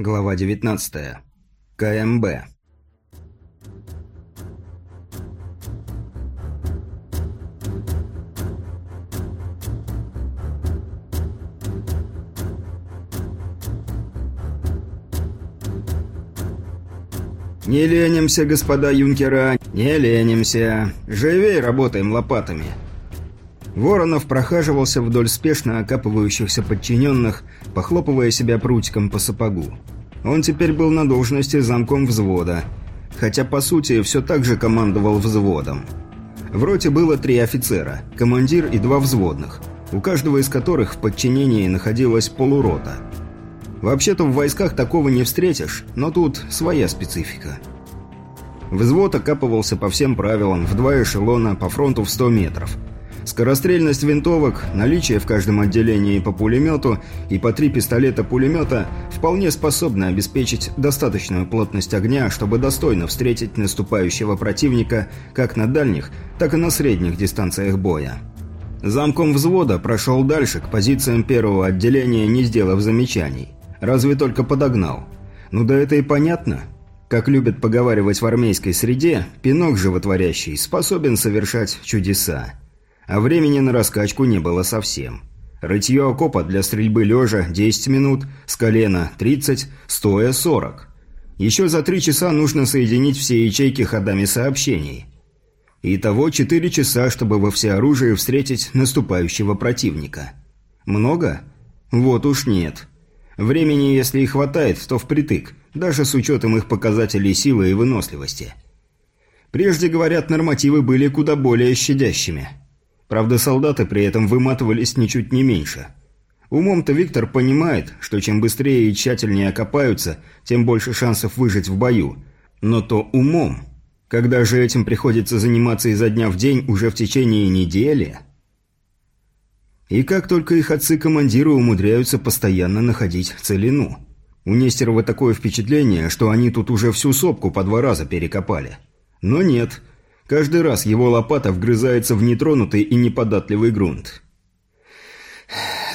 Глава 19. КМБ. Не ленимся, господа юнкера, не ленимся. Живей работаем лопатами. Воронов прохаживался вдоль спешно окапывающихся подчиненных, похлопывая себя прутиком по сапогу. Он теперь был на должности замком взвода, хотя по сути все так же командовал взводом. В роте было три офицера, командир и два взводных, у каждого из которых в подчинении находилась полурота. Вообще-то в войсках такого не встретишь, но тут своя специфика. Взвод окапывался по всем правилам, в два эшелона, по фронту в 100 метров – Скорострельность винтовок, наличие в каждом отделении по пулемету и по три пистолета-пулемета вполне способны обеспечить достаточную плотность огня, чтобы достойно встретить наступающего противника как на дальних, так и на средних дистанциях боя. Замком взвода прошел дальше к позициям первого отделения, не сделав замечаний. Разве только подогнал. Ну да это и понятно. Как любят поговаривать в армейской среде, пинок животворящий способен совершать чудеса а времени на раскачку не было совсем. Рытье окопа для стрельбы лежа – 10 минут, с колена – 30, стоя – 40. Еще за 3 часа нужно соединить все ячейки ходами сообщений. Итого 4 часа, чтобы во всеоружии встретить наступающего противника. Много? Вот уж нет. Времени, если и хватает, то впритык, даже с учетом их показателей силы и выносливости. Прежде, говорят, нормативы были куда более щадящими – Правда, солдаты при этом выматывались ничуть не меньше. Умом-то Виктор понимает, что чем быстрее и тщательнее окопаются, тем больше шансов выжить в бою. Но то умом. Когда же этим приходится заниматься изо дня в день уже в течение недели... И как только их отцы-командиры умудряются постоянно находить целину. У Нестерова такое впечатление, что они тут уже всю сопку по два раза перекопали. Но нет, Каждый раз его лопата вгрызается в нетронутый и неподатливый грунт.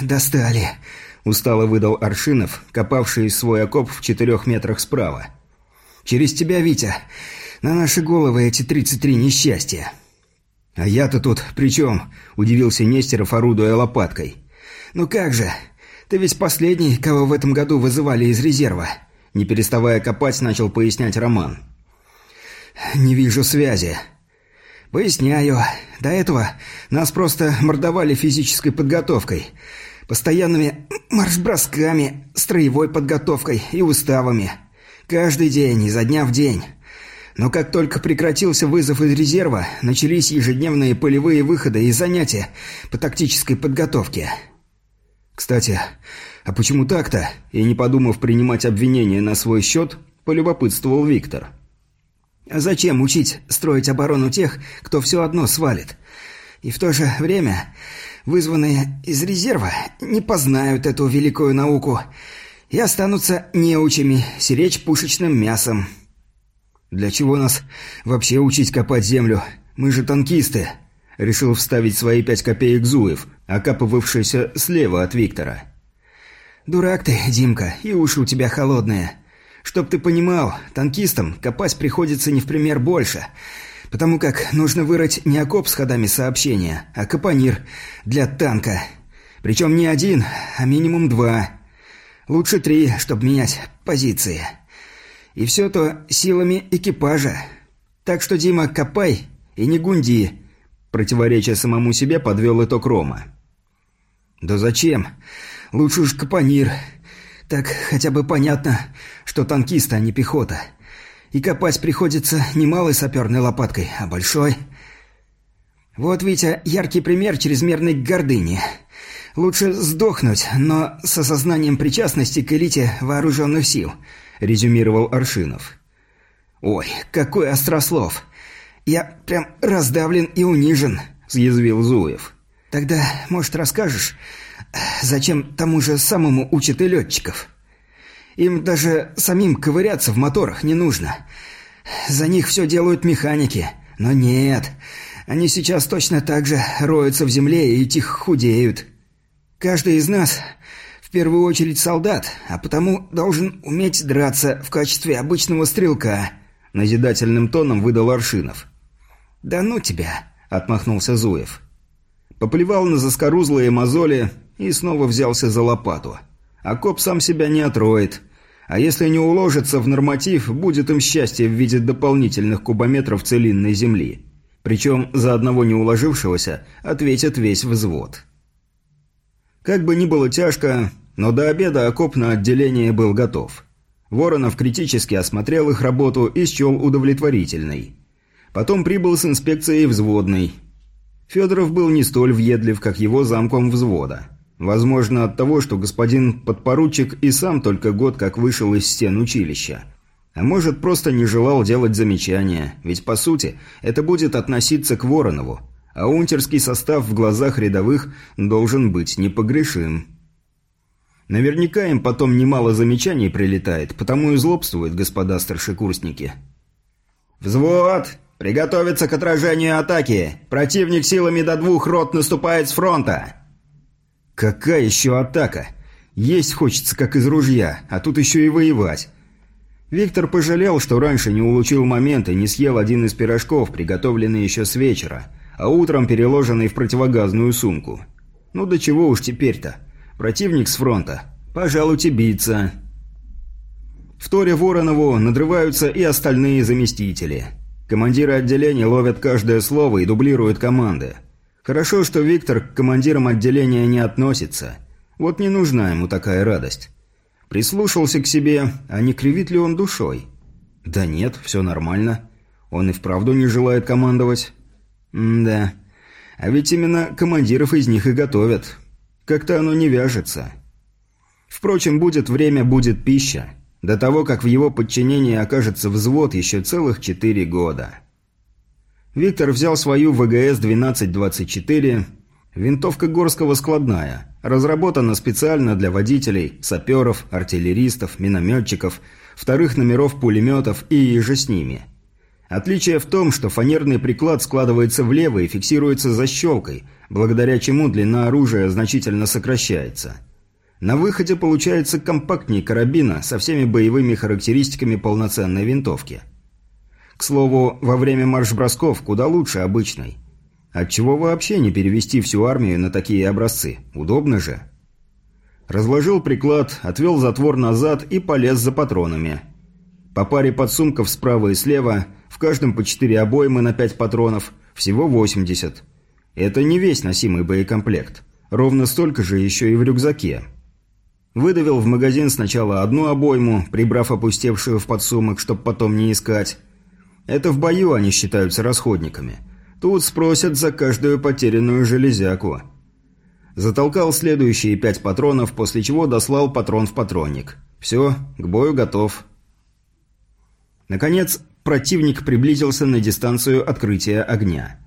«Достали», – устало выдал Аршинов, копавший свой окоп в четырех метрах справа. «Через тебя, Витя, на наши головы эти тридцать три несчастья». «А я-то тут при чем?» – удивился Нестеров, орудуя лопаткой. «Ну как же? Ты ведь последний, кого в этом году вызывали из резерва». Не переставая копать, начал пояснять Роман. «Не вижу связи», «Поясняю. До этого нас просто мордовали физической подготовкой, постоянными марш-бросками, строевой подготовкой и уставами. Каждый день, изо дня в день. Но как только прекратился вызов из резерва, начались ежедневные полевые выходы и занятия по тактической подготовке». «Кстати, а почему так-то?» И не подумав принимать обвинения на свой счет, полюбопытствовал Виктор. «Виктор». А зачем учить строить оборону тех, кто все одно свалит? И в то же время вызванные из резерва не познают эту великую науку и останутся неучами, сиречь пушечным мясом. Для чего нас вообще учить копать землю? Мы же танкисты. Решил вставить свои пять копеек Зуев, окапывавшийся слева от Виктора. «Дурак ты, Димка, и уши у тебя холодные. Чтоб ты понимал, танкистам копать приходится не в пример больше, потому как нужно вырыть не окоп с ходами сообщения, а капонир для танка. Причем не один, а минимум два. Лучше три, чтобы менять позиции. И все то силами экипажа. Так что, Дима, копай и не гунди. Противоречия самому себе подвел итог Рома. «Да зачем? Лучше уж капонир. Так хотя бы понятно, что танкисты, а не пехота. И копать приходится не малой саперной лопаткой, а большой. Вот, Витя, яркий пример чрезмерной гордыни. Лучше сдохнуть, но с осознанием причастности к элите вооруженных сил, резюмировал Аршинов. Ой, какой острослов. Я прям раздавлен и унижен, съязвил Зуев. Тогда, может, расскажешь, Зачем тому же самому учат и летчиков? Им даже самим ковыряться в моторах не нужно. За них все делают механики. Но нет, они сейчас точно так же роются в земле и тихо худеют. Каждый из нас в первую очередь солдат, а потому должен уметь драться в качестве обычного стрелка», — назидательным тоном выдал Аршинов. «Да ну тебя», — отмахнулся Зуев. Поплевал на заскорузлые мозоли и снова взялся за лопату. А коп сам себя не отроет. А если не уложится в норматив, будет им счастье в виде дополнительных кубометров целинной земли. Причем за одного не уложившегося ответит весь взвод. Как бы ни было тяжко, но до обеда окоп на отделение был готов. Воронов критически осмотрел их работу и счел удовлетворительной. Потом прибыл с инспекцией взводный. Федоров был не столь въедлив, как его замком взвода. Возможно, от того, что господин подпоручик и сам только год как вышел из стен училища. А может, просто не желал делать замечания, ведь, по сути, это будет относиться к Воронову, а унтерский состав в глазах рядовых должен быть непогрешим. Наверняка им потом немало замечаний прилетает, потому и злобствуют господа старшекурсники. «Взвод! Приготовиться к отражению атаки! Противник силами до двух рот наступает с фронта!» «Какая еще атака? Есть хочется, как из ружья, а тут еще и воевать!» Виктор пожалел, что раньше не улучил момент и не съел один из пирожков, приготовленный еще с вечера, а утром переложенный в противогазную сумку. «Ну до чего уж теперь-то?» Противник с фронта. Пожалуйте биться. В Торе Воронову надрываются и остальные заместители. Командиры отделений ловят каждое слово и дублируют команды. Хорошо, что Виктор к командирам отделения не относится. Вот не нужна ему такая радость. Прислушался к себе, а не кривит ли он душой? Да нет, все нормально. Он и вправду не желает командовать. М да. А ведь именно командиров из них и готовят. Как-то оно не вяжется. Впрочем, будет время, будет пища. До того, как в его подчинении окажется взвод, еще целых четыре года. Виктор взял свою ВГС-1224, винтовка Горского складная, разработана специально для водителей, саперов, артиллеристов, минометчиков, вторых номеров пулеметов и еже с ними – Отличие в том, что фанерный приклад складывается влево и фиксируется защелкой, благодаря чему длина оружия значительно сокращается. На выходе получается компактнее карабина со всеми боевыми характеристиками полноценной винтовки. К слову, во время марш-бросков куда лучше обычной. Отчего вообще не перевести всю армию на такие образцы? Удобно же. Разложил приклад, отвел затвор назад и полез за патронами. По паре подсумков справа и слева – в каждом по 4 обоймы на 5 патронов, всего 80. Это не весь носимый боекомплект. Ровно столько же еще и в рюкзаке. Выдавил в магазин сначала одну обойму, прибрав опустевшую в подсумок, чтоб потом не искать. Это в бою они считаются расходниками. Тут спросят за каждую потерянную железяку. Затолкал следующие пять патронов, после чего дослал патрон в патронник. Все, к бою готов. Наконец, противник приблизился на дистанцию открытия огня.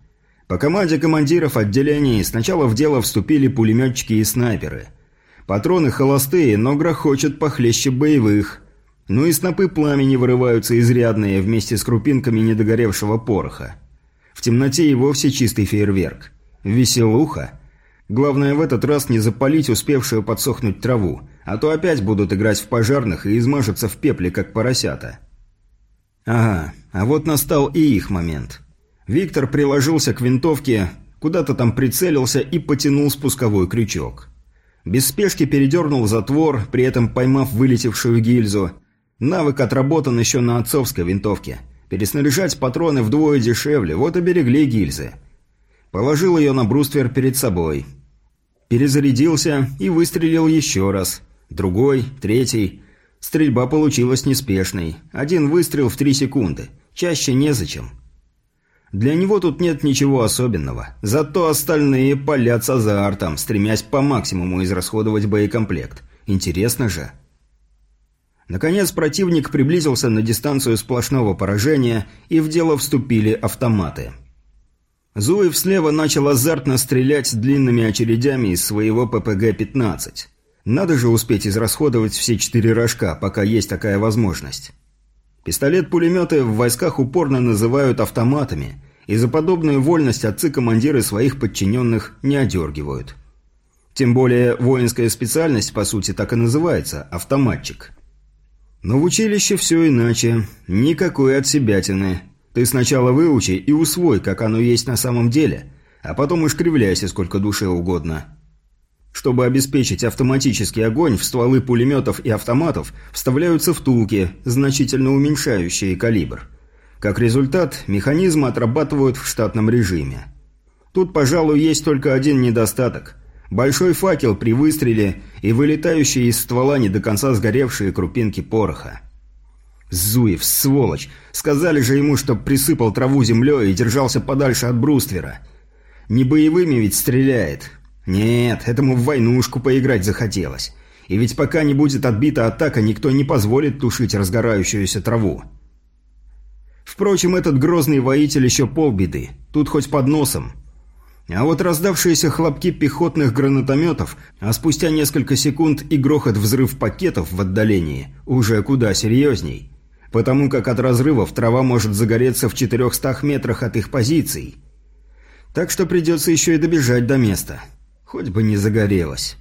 По команде командиров отделений сначала в дело вступили пулеметчики и снайперы. Патроны холостые, но грохочут похлеще боевых. Ну и снопы пламени вырываются изрядные вместе с крупинками недогоревшего пороха. В темноте и вовсе чистый фейерверк. Веселуха. Главное в этот раз не запалить успевшую подсохнуть траву, а то опять будут играть в пожарных и измажутся в пепле, как поросята. Ага, а вот настал и их момент. Виктор приложился к винтовке, куда-то там прицелился и потянул спусковой крючок. Без спешки передернул затвор, при этом поймав вылетевшую гильзу. Навык отработан еще на отцовской винтовке. Переснаряжать патроны вдвое дешевле, вот и берегли гильзы. Положил ее на бруствер перед собой. Перезарядился и выстрелил еще раз. Другой, третий. Стрельба получилась неспешной. Один выстрел в три секунды. Чаще незачем. Для него тут нет ничего особенного. Зато остальные палят с азартом, стремясь по максимуму израсходовать боекомплект. Интересно же. Наконец противник приблизился на дистанцию сплошного поражения, и в дело вступили автоматы. Зуев слева начал азартно стрелять длинными очередями из своего ППГ-15. Надо же успеть израсходовать все четыре рожка, пока есть такая возможность. Пистолет-пулеметы в войсках упорно называют автоматами, и за подобную вольность отцы-командиры своих подчиненных не одергивают. Тем более воинская специальность, по сути, так и называется – автоматчик. Но в училище все иначе. Никакой отсебятины. Ты сначала выучи и усвой, как оно есть на самом деле, а потом уж кривляйся сколько душе угодно. Чтобы обеспечить автоматический огонь, в стволы пулеметов и автоматов вставляются втулки, значительно уменьшающие калибр. Как результат, механизмы отрабатывают в штатном режиме. Тут, пожалуй, есть только один недостаток. Большой факел при выстреле и вылетающие из ствола не до конца сгоревшие крупинки пороха. Зуев, сволочь! Сказали же ему, чтоб присыпал траву землей и держался подальше от бруствера. Не боевыми ведь стреляет, нет, этому в войнушку поиграть захотелось. И ведь пока не будет отбита атака, никто не позволит тушить разгорающуюся траву. Впрочем, этот грозный воитель еще полбеды. Тут хоть под носом. А вот раздавшиеся хлопки пехотных гранатометов, а спустя несколько секунд и грохот взрыв пакетов в отдалении, уже куда серьезней. Потому как от разрывов трава может загореться в 400 метрах от их позиций. Так что придется еще и добежать до места. Хоть бы не загорелось.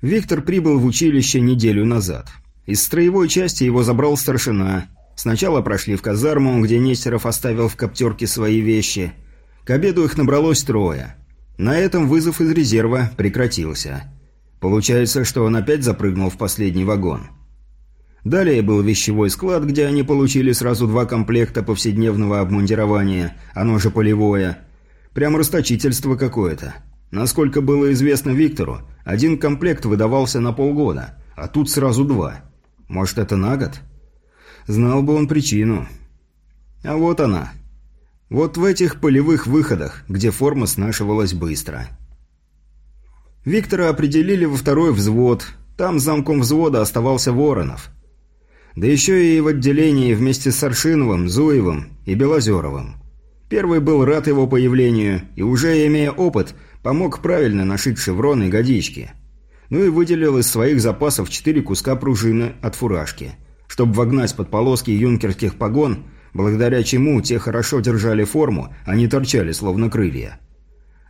Виктор прибыл в училище неделю назад. Из строевой части его забрал старшина. Сначала прошли в казарму, где Нестеров оставил в коптерке свои вещи. К обеду их набралось трое. На этом вызов из резерва прекратился. Получается, что он опять запрыгнул в последний вагон. Далее был вещевой склад, где они получили сразу два комплекта повседневного обмундирования, оно же полевое – Прям расточительство какое-то. Насколько было известно Виктору, один комплект выдавался на полгода, а тут сразу два. Может, это на год? Знал бы он причину. А вот она. Вот в этих полевых выходах, где форма снашивалась быстро. Виктора определили во второй взвод. Там замком взвода оставался Воронов. Да еще и в отделении вместе с Аршиновым, Зуевым и Белозеровым. Первый был рад его появлению и, уже имея опыт, помог правильно нашить шеврон и годички. Ну и выделил из своих запасов четыре куска пружины от фуражки, чтобы вогнать под полоски юнкерских погон, благодаря чему те хорошо держали форму, а не торчали словно крылья.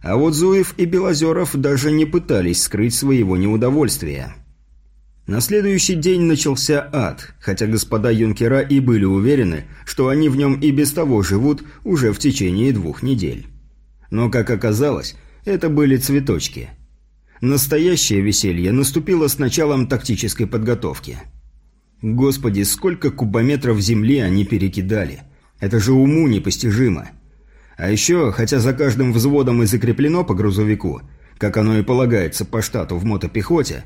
А вот Зуев и Белозеров даже не пытались скрыть своего неудовольствия. На следующий день начался ад, хотя господа юнкера и были уверены, что они в нем и без того живут уже в течение двух недель. Но, как оказалось, это были цветочки. Настоящее веселье наступило с началом тактической подготовки. Господи, сколько кубометров земли они перекидали. Это же уму непостижимо. А еще, хотя за каждым взводом и закреплено по грузовику, как оно и полагается по штату в мотопехоте,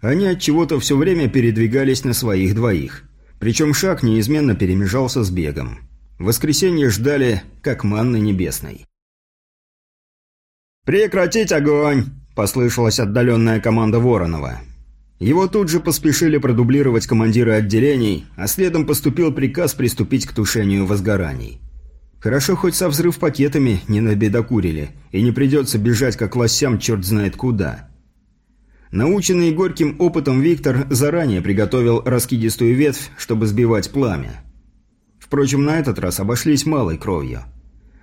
они от чего-то все время передвигались на своих двоих. Причем шаг неизменно перемежался с бегом. В воскресенье ждали, как манны небесной. «Прекратить огонь!» – послышалась отдаленная команда Воронова. Его тут же поспешили продублировать командиры отделений, а следом поступил приказ приступить к тушению возгораний. Хорошо хоть со взрыв пакетами не набедокурили, и не придется бежать как лосям черт знает куда. Наученный горьким опытом Виктор заранее приготовил раскидистую ветвь, чтобы сбивать пламя. Впрочем, на этот раз обошлись малой кровью.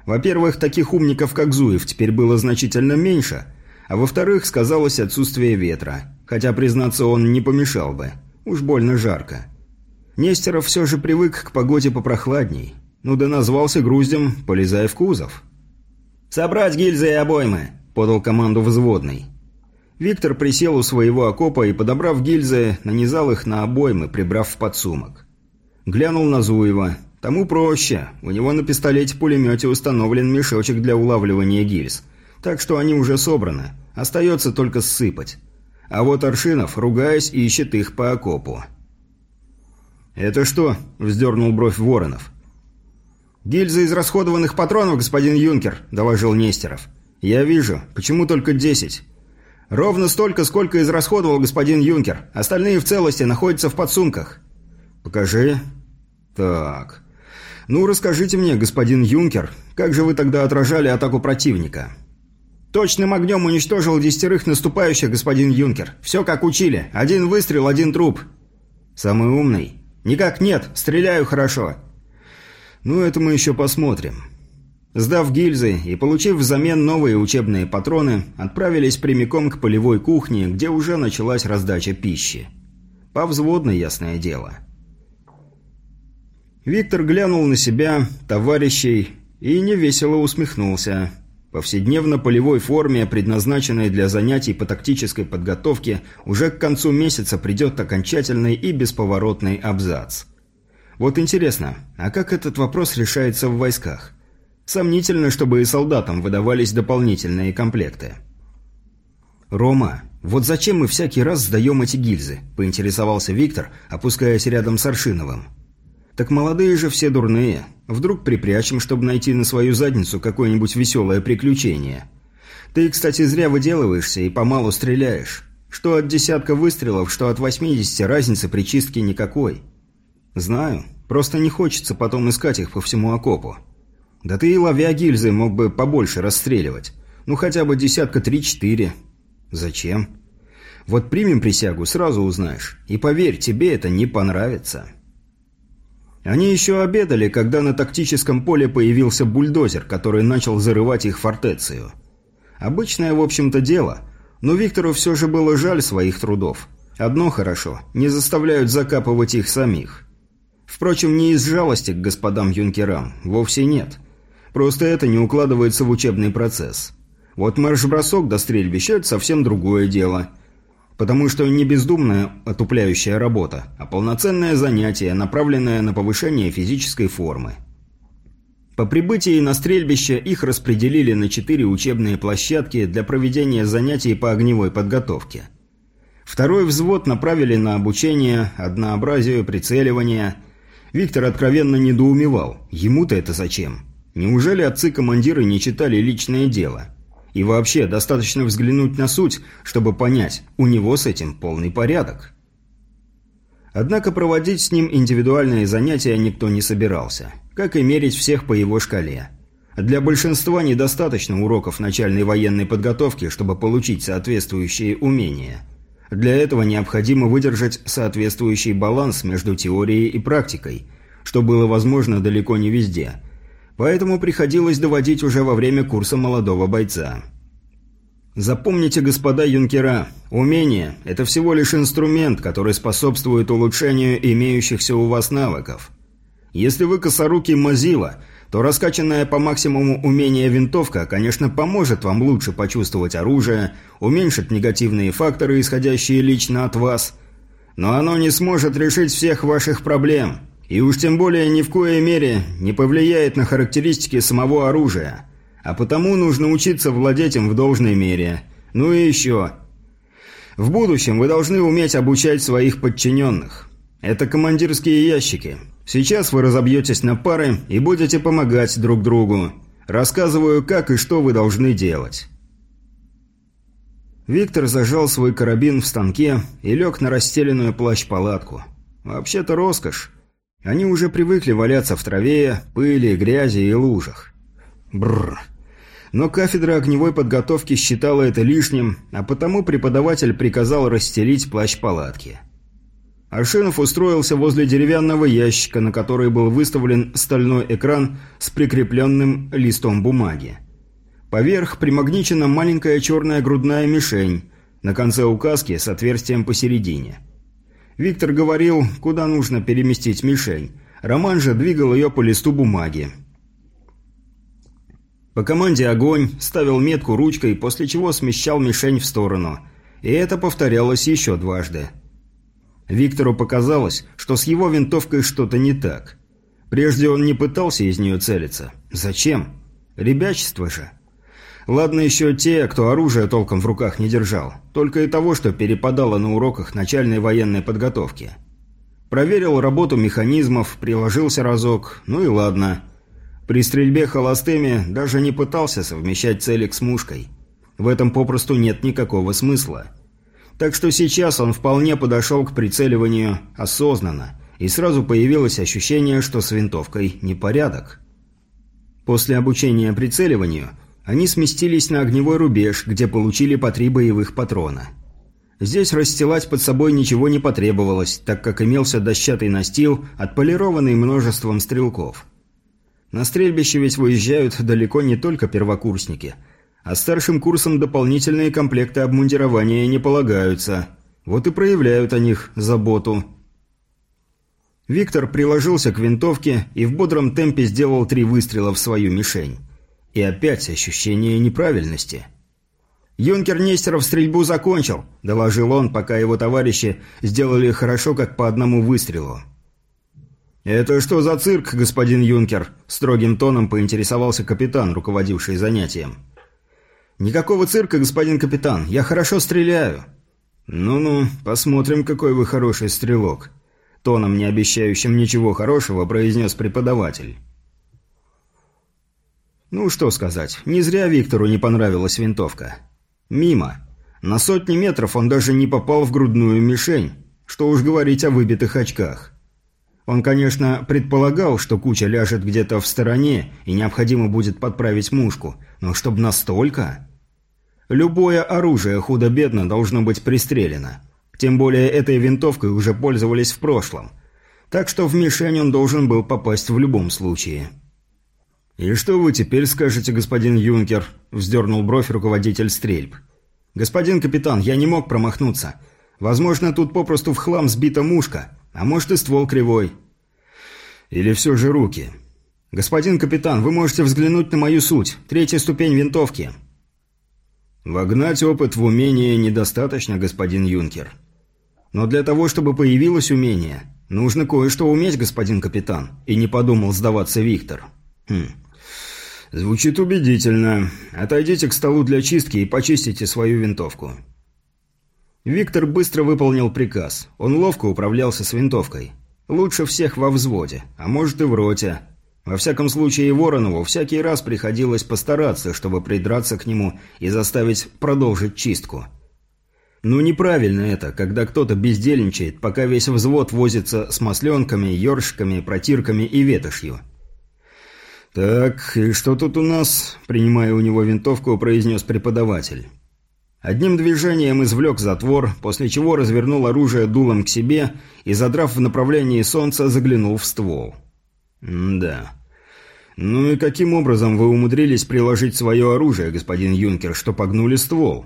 Во-первых, таких умников, как Зуев, теперь было значительно меньше, а во-вторых, сказалось отсутствие ветра, хотя, признаться, он не помешал бы. Уж больно жарко. Нестеров все же привык к погоде попрохладней. Ну да назвался груздем, полезая в кузов. «Собрать гильзы и обоймы!» – подал команду взводный. Виктор присел у своего окопа и, подобрав гильзы, нанизал их на обоймы, прибрав в подсумок. Глянул на Зуева. Тому проще. У него на пистолете-пулемете установлен мешочек для улавливания гильз. Так что они уже собраны. Остается только ссыпать. А вот Аршинов, ругаясь, ищет их по окопу. «Это что?» – вздернул бровь Воронов. «Гильзы из расходованных патронов, господин Юнкер», – доложил Нестеров. «Я вижу. Почему только десять?» «Ровно столько, сколько израсходовал господин Юнкер. Остальные в целости находятся в подсумках». «Покажи». «Так. Ну, расскажите мне, господин Юнкер, как же вы тогда отражали атаку противника?» «Точным огнем уничтожил десятерых наступающих, господин Юнкер. Все как учили. Один выстрел, один труп». «Самый умный?» «Никак нет. Стреляю хорошо». «Ну, это мы еще посмотрим». Сдав гильзы и получив взамен новые учебные патроны, отправились прямиком к полевой кухне, где уже началась раздача пищи. Повзводно, ясное дело. Виктор глянул на себя, товарищей, и невесело усмехнулся. Повседневно полевой форме, предназначенной для занятий по тактической подготовке, уже к концу месяца придет окончательный и бесповоротный абзац. Вот интересно, а как этот вопрос решается в войсках? Сомнительно, чтобы и солдатам выдавались дополнительные комплекты. «Рома, вот зачем мы всякий раз сдаем эти гильзы?» – поинтересовался Виктор, опускаясь рядом с Аршиновым. «Так молодые же все дурные. Вдруг припрячем, чтобы найти на свою задницу какое-нибудь веселое приключение. Ты, кстати, зря выделываешься и помалу стреляешь. Что от десятка выстрелов, что от 80, разницы при чистке никакой». «Знаю. Просто не хочется потом искать их по всему окопу. Да ты и ловя мог бы побольше расстреливать. Ну хотя бы десятка три-четыре. Зачем? Вот примем присягу, сразу узнаешь. И поверь, тебе это не понравится. Они еще обедали, когда на тактическом поле появился бульдозер, который начал зарывать их фортецию. Обычное, в общем-то, дело, но Виктору все же было жаль своих трудов. Одно хорошо, не заставляют закапывать их самих. Впрочем, не из жалости к господам юнкерам, вовсе нет. Просто это не укладывается в учебный процесс. Вот марш-бросок до стрельбища – это совсем другое дело. Потому что не бездумная отупляющая работа, а полноценное занятие, направленное на повышение физической формы. По прибытии на стрельбище их распределили на четыре учебные площадки для проведения занятий по огневой подготовке. Второй взвод направили на обучение, однообразию, прицеливания. Виктор откровенно недоумевал. Ему-то это зачем? Неужели отцы-командиры не читали личное дело? И вообще, достаточно взглянуть на суть, чтобы понять, у него с этим полный порядок. Однако проводить с ним индивидуальные занятия никто не собирался, как и мерить всех по его шкале. Для большинства недостаточно уроков начальной военной подготовки, чтобы получить соответствующие умения. Для этого необходимо выдержать соответствующий баланс между теорией и практикой, что было возможно далеко не везде – Поэтому приходилось доводить уже во время курса молодого бойца. Запомните, господа юнкера, умение – это всего лишь инструмент, который способствует улучшению имеющихся у вас навыков. Если вы косорукий мазила, то раскачанная по максимуму умение винтовка, конечно, поможет вам лучше почувствовать оружие, уменьшит негативные факторы, исходящие лично от вас, но оно не сможет решить всех ваших проблем – и уж тем более ни в коей мере не повлияет на характеристики самого оружия. А потому нужно учиться владеть им в должной мере. Ну и еще. В будущем вы должны уметь обучать своих подчиненных. Это командирские ящики. Сейчас вы разобьетесь на пары и будете помогать друг другу. Рассказываю, как и что вы должны делать. Виктор зажал свой карабин в станке и лег на расстеленную плащ-палатку. Вообще-то роскошь. Они уже привыкли валяться в траве, пыли, грязи и лужах. Бррр. Но кафедра огневой подготовки считала это лишним, а потому преподаватель приказал расстелить плащ палатки. Аршинов устроился возле деревянного ящика, на который был выставлен стальной экран с прикрепленным листом бумаги. Поверх примагничена маленькая черная грудная мишень, на конце указки с отверстием посередине – Виктор говорил, куда нужно переместить мишень. Роман же двигал ее по листу бумаги. По команде «Огонь» ставил метку ручкой, после чего смещал мишень в сторону. И это повторялось еще дважды. Виктору показалось, что с его винтовкой что-то не так. Прежде он не пытался из нее целиться. Зачем? Ребячество же. Ладно еще те, кто оружие толком в руках не держал. Только и того, что перепадало на уроках начальной военной подготовки. Проверил работу механизмов, приложился разок, ну и ладно. При стрельбе холостыми даже не пытался совмещать целик с мушкой. В этом попросту нет никакого смысла. Так что сейчас он вполне подошел к прицеливанию осознанно, и сразу появилось ощущение, что с винтовкой непорядок. После обучения прицеливанию – они сместились на огневой рубеж, где получили по три боевых патрона. Здесь расстилать под собой ничего не потребовалось, так как имелся дощатый настил, отполированный множеством стрелков. На стрельбище ведь выезжают далеко не только первокурсники, а старшим курсом дополнительные комплекты обмундирования не полагаются. Вот и проявляют о них заботу. Виктор приложился к винтовке и в бодром темпе сделал три выстрела в свою мишень. И опять ощущение неправильности. «Юнкер Нестеров стрельбу закончил», – доложил он, пока его товарищи сделали хорошо как по одному выстрелу. «Это что за цирк, господин Юнкер?» – строгим тоном поинтересовался капитан, руководивший занятием. «Никакого цирка, господин капитан, я хорошо стреляю». «Ну-ну, посмотрим, какой вы хороший стрелок», тоном, не обещающим ничего хорошего, произнес преподаватель. Ну, что сказать, не зря Виктору не понравилась винтовка. Мимо. На сотни метров он даже не попал в грудную мишень, что уж говорить о выбитых очках. Он, конечно, предполагал, что куча ляжет где-то в стороне и необходимо будет подправить мушку, но чтоб настолько... Любое оружие худо-бедно должно быть пристрелено. Тем более этой винтовкой уже пользовались в прошлом. Так что в мишень он должен был попасть в любом случае. «И что вы теперь скажете, господин Юнкер?» – вздернул бровь руководитель стрельб. «Господин капитан, я не мог промахнуться. Возможно, тут попросту в хлам сбита мушка, а может и ствол кривой». «Или все же руки?» «Господин капитан, вы можете взглянуть на мою суть. Третья ступень винтовки». «Вогнать опыт в умение недостаточно, господин Юнкер. Но для того, чтобы появилось умение, нужно кое-что уметь, господин капитан. И не подумал сдаваться Виктор. Хм. Звучит убедительно. Отойдите к столу для чистки и почистите свою винтовку. Виктор быстро выполнил приказ. Он ловко управлялся с винтовкой. Лучше всех во взводе, а может и в роте. Во всяком случае, Воронову всякий раз приходилось постараться, чтобы придраться к нему и заставить продолжить чистку. Ну неправильно это, когда кто-то бездельничает, пока весь взвод возится с масленками, ёршиками, протирками и ветошью. «Так, и что тут у нас?» – принимая у него винтовку, произнес преподаватель. Одним движением извлек затвор, после чего развернул оружие дулом к себе и, задрав в направлении солнца, заглянул в ствол. «Да. Ну и каким образом вы умудрились приложить свое оружие, господин Юнкер, что погнули ствол?»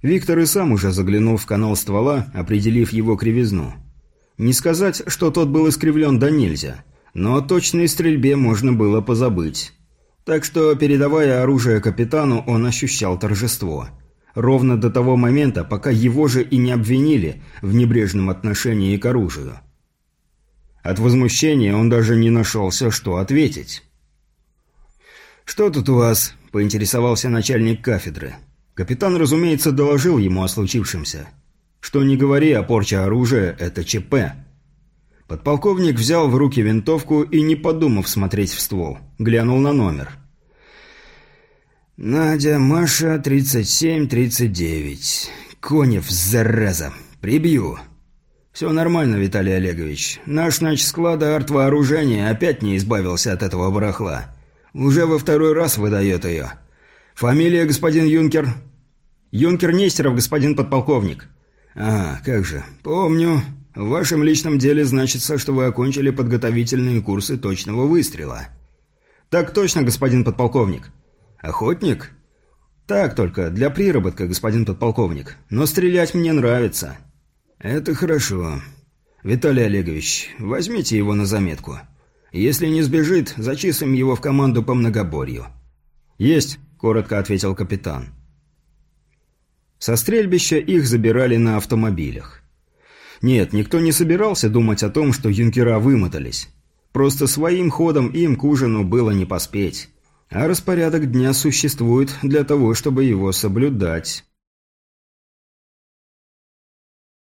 Виктор и сам уже заглянул в канал ствола, определив его кривизну. Не сказать, что тот был искривлен до нельзя, но о точной стрельбе можно было позабыть. Так что, передавая оружие капитану, он ощущал торжество. Ровно до того момента, пока его же и не обвинили в небрежном отношении к оружию. От возмущения он даже не нашелся, что ответить. «Что тут у вас?» – поинтересовался начальник кафедры. Капитан, разумеется, доложил ему о случившемся. Что не говори, а порча оружия – это ЧП. Подполковник взял в руки винтовку и, не подумав смотреть в ствол, глянул на номер. «Надя, Маша, 37-39. Конев, зараза. Прибью». «Все нормально, Виталий Олегович. Наш нач склада артвооружения опять не избавился от этого барахла. Уже во второй раз выдает ее. «Фамилия, господин Юнкер?» «Юнкер Нестеров, господин подполковник». «А, как же. Помню. В вашем личном деле значится, что вы окончили подготовительные курсы точного выстрела». «Так точно, господин подполковник». «Охотник?» «Так только, для приработка, господин подполковник. Но стрелять мне нравится». «Это хорошо. Виталий Олегович, возьмите его на заметку. Если не сбежит, зачислим его в команду по многоборью». «Есть» коротко ответил капитан. Со стрельбища их забирали на автомобилях. Нет, никто не собирался думать о том, что юнкера вымотались. Просто своим ходом им к ужину было не поспеть. А распорядок дня существует для того, чтобы его соблюдать.